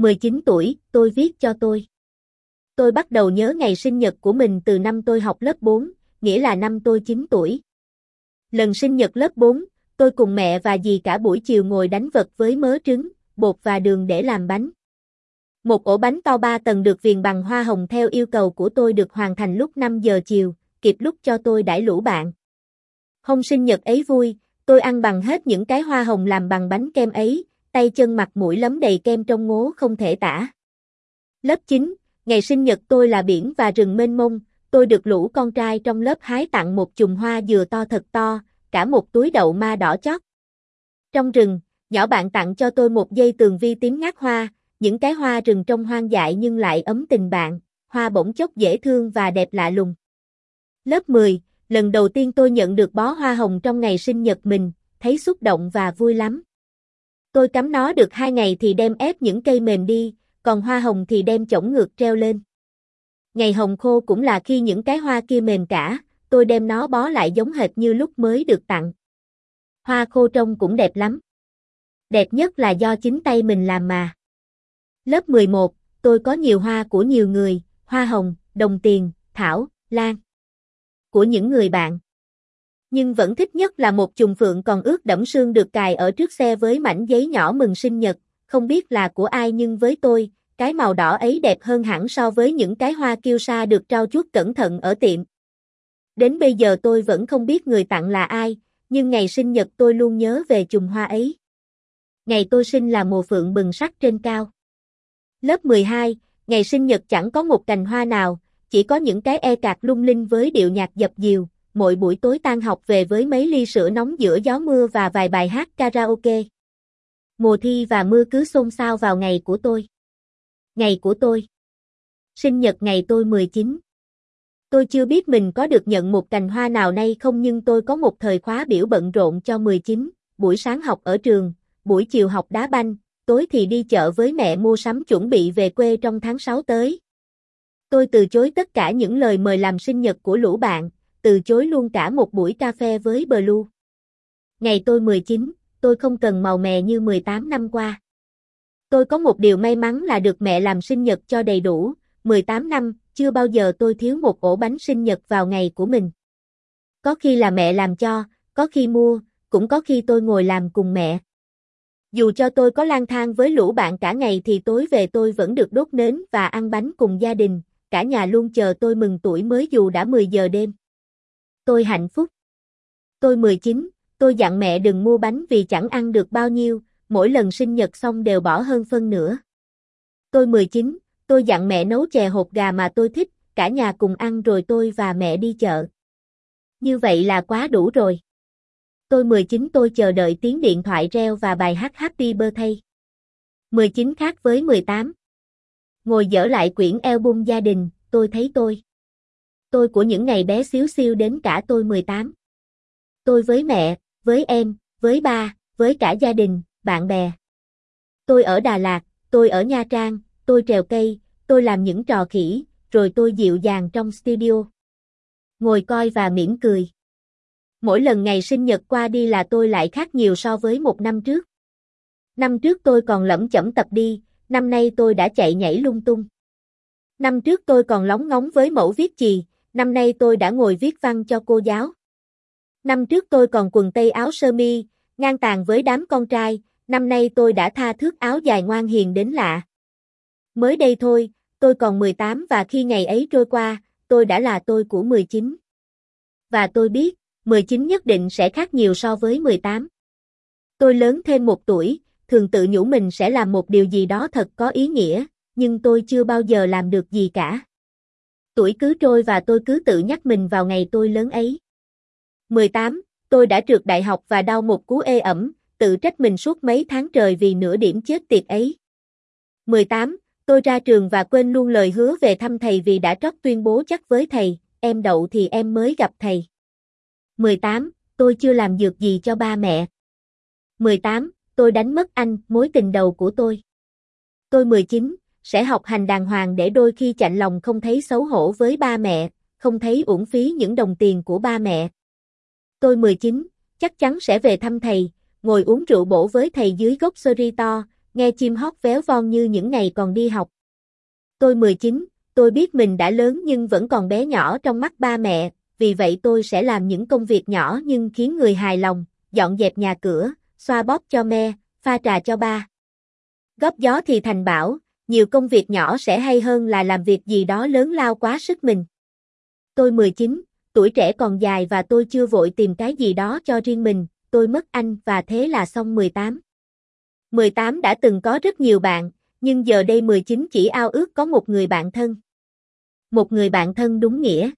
19 tuổi, tôi viết cho tôi. Tôi bắt đầu nhớ ngày sinh nhật của mình từ năm tôi học lớp 4, nghĩa là năm tôi 9 tuổi. Lần sinh nhật lớp 4, tôi cùng mẹ và dì cả buổi chiều ngồi đánh vật với mớ trứng, bột và đường để làm bánh. Một ổ bánh to 3 tầng được viền bằng hoa hồng theo yêu cầu của tôi được hoàn thành lúc 5 giờ chiều, kịp lúc cho tôi đãi lũ bạn. Hôm sinh nhật ấy vui, tôi ăn bằng hết những cái hoa hồng làm bằng bánh kem ấy, tay chân mặt mũi lấm đầy kem trong ngố không thể tả. Lớp 9, ngày sinh nhật tôi là biển và rừng mênh mông, tôi được lũ con trai trong lớp hái tặng một chùm hoa dừa to thật to, cả một túi đậu ma đỏ chót. Trong rừng, nhỏ bạn tặng cho tôi một dây tường vi tím ngát hoa, những cái hoa rừng trong hoang dại nhưng lại ấm tình bạn, hoa bỗng chốc dễ thương và đẹp lạ lùng. Lớp 10, lần đầu tiên tôi nhận được bó hoa hồng trong ngày sinh nhật mình, thấy xúc động và vui lắm. Tôi cắm nó được hai ngày thì đem ép những cây mềm đi, còn hoa hồng thì đem chổng ngược treo lên. Ngày hồng khô cũng là khi những cái hoa kia mềm cả, tôi đem nó bó lại giống hệt như lúc mới được tặng. Hoa khô trông cũng đẹp lắm. Đẹp nhất là do chính tay mình làm mà. Lớp 11, tôi có nhiều hoa của nhiều người, hoa hồng, đồng tiền, thảo, lan. Của những người bạn. Nhưng vẫn thích nhất là một chùm phượng còn ướt đẫm sương được cài ở trước xe với mảnh giấy nhỏ mừng sinh nhật, không biết là của ai nhưng với tôi, cái màu đỏ ấy đẹp hơn hẳn so với những cái hoa kiêu sa được trao chuốt cẩn thận ở tiệm. Đến bây giờ tôi vẫn không biết người tặng là ai, nhưng ngày sinh nhật tôi luôn nhớ về chùm hoa ấy. Ngày tôi sinh là mùa phượng bừng sắc trên cao. Lớp 12, ngày sinh nhật chẳng có một cành hoa nào, chỉ có những cái e cạc lung linh với điệu nhạc dập dìu, mỗi buổi tối tan học về với mấy ly sữa nóng giữa gió mưa và vài bài hát karaoke. Mùa thi và mưa cứ xôn xao vào ngày của tôi. Ngày của tôi. Sinh nhật ngày tôi 19. Tôi chưa biết mình có được nhận một cành hoa nào nay không nhưng tôi có một thời khóa biểu bận rộn cho 19, buổi sáng học ở trường, buổi chiều học đá banh, tối thì đi chợ với mẹ mua sắm chuẩn bị về quê trong tháng 6 tới. Tôi từ chối tất cả những lời mời làm sinh nhật của lũ bạn, từ chối luôn cả một buổi cà phê với Blue. Ngày tôi 19, tôi không cần màu mè như 18 năm qua. Tôi có một điều may mắn là được mẹ làm sinh nhật cho đầy đủ, 18 năm, chưa bao giờ tôi thiếu một ổ bánh sinh nhật vào ngày của mình. Có khi là mẹ làm cho, có khi mua, cũng có khi tôi ngồi làm cùng mẹ. Dù cho tôi có lang thang với lũ bạn cả ngày thì tối về tôi vẫn được đốt nến và ăn bánh cùng gia đình, cả nhà luôn chờ tôi mừng tuổi mới dù đã 10 giờ đêm. Tôi hạnh phúc. Tôi 19, tôi dặn mẹ đừng mua bánh vì chẳng ăn được bao nhiêu, mỗi lần sinh nhật xong đều bỏ hơn phân nửa. Tôi 19, tôi dặn mẹ nấu chè hộp gà mà tôi thích, cả nhà cùng ăn rồi tôi và mẹ đi chợ. Như vậy là quá đủ rồi. Tôi 19 tôi chờ đợi tiếng điện thoại reo và bài hát Happy Birthday. 19 khác với 18. Ngồi dở lại quyển album gia đình, tôi thấy tôi. Tôi của những ngày bé xíu xiu đến cả tôi 18. Tôi với mẹ, với em, với ba, với cả gia đình, bạn bè. Tôi ở Đà Lạt, tôi ở Nha Trang, tôi trèo cây, tôi làm những trò khỉ, rồi tôi dịu dàng trong studio. Ngồi coi và mỉm cười. Mỗi lần ngày sinh nhật qua đi là tôi lại khác nhiều so với một năm trước. Năm trước tôi còn lẩm chẩm tập đi, năm nay tôi đã chạy nhảy lung tung. Năm trước tôi còn lóng ngóng với mẫu viết chì, năm nay tôi đã ngồi viết văn cho cô giáo. Năm trước tôi còn quần tây áo sơ mi, ngang tàn với đám con trai, năm nay tôi đã tha thước áo dài ngoan hiền đến lạ. Mới đây thôi, tôi còn 18 và khi ngày ấy trôi qua, tôi đã là tôi của 19. Và tôi biết, 19 nhất định sẽ khác nhiều so với 18. Tôi lớn thêm một tuổi, thường tự nhủ mình sẽ làm một điều gì đó thật có ý nghĩa, nhưng tôi chưa bao giờ làm được gì cả. Tuổi cứ trôi và tôi cứ tự nhắc mình vào ngày tôi lớn ấy. 18, tôi đã trượt đại học và đau một cú ê ẩm, tự trách mình suốt mấy tháng trời vì nửa điểm chết tiệt ấy. 18, tôi ra trường và quên luôn lời hứa về thăm thầy vì đã trót tuyên bố chắc với thầy, em đậu thì em mới gặp thầy. 18, tôi chưa làm dược gì cho ba mẹ. 18, tôi đánh mất anh, mối tình đầu của tôi. Tôi 19, sẽ học hành đàng hoàng để đôi khi chạnh lòng không thấy xấu hổ với ba mẹ, không thấy uổng phí những đồng tiền của ba mẹ. Tôi 19, chắc chắn sẽ về thăm thầy, ngồi uống rượu bổ với thầy dưới gốc sơ ri to, nghe chim hót véo von như những ngày còn đi học. Tôi 19, tôi biết mình đã lớn nhưng vẫn còn bé nhỏ trong mắt ba mẹ, vì vậy tôi sẽ làm những công việc nhỏ nhưng khiến người hài lòng, dọn dẹp nhà cửa, xoa bóp cho me, pha trà cho ba. Góp gió thì thành bảo, nhiều công việc nhỏ sẽ hay hơn là làm việc gì đó lớn lao quá sức mình. Tôi 19, tuổi trẻ còn dài và tôi chưa vội tìm cái gì đó cho riêng mình, tôi mất anh và thế là xong 18. 18 đã từng có rất nhiều bạn, nhưng giờ đây 19 chỉ ao ước có một người bạn thân. Một người bạn thân đúng nghĩa.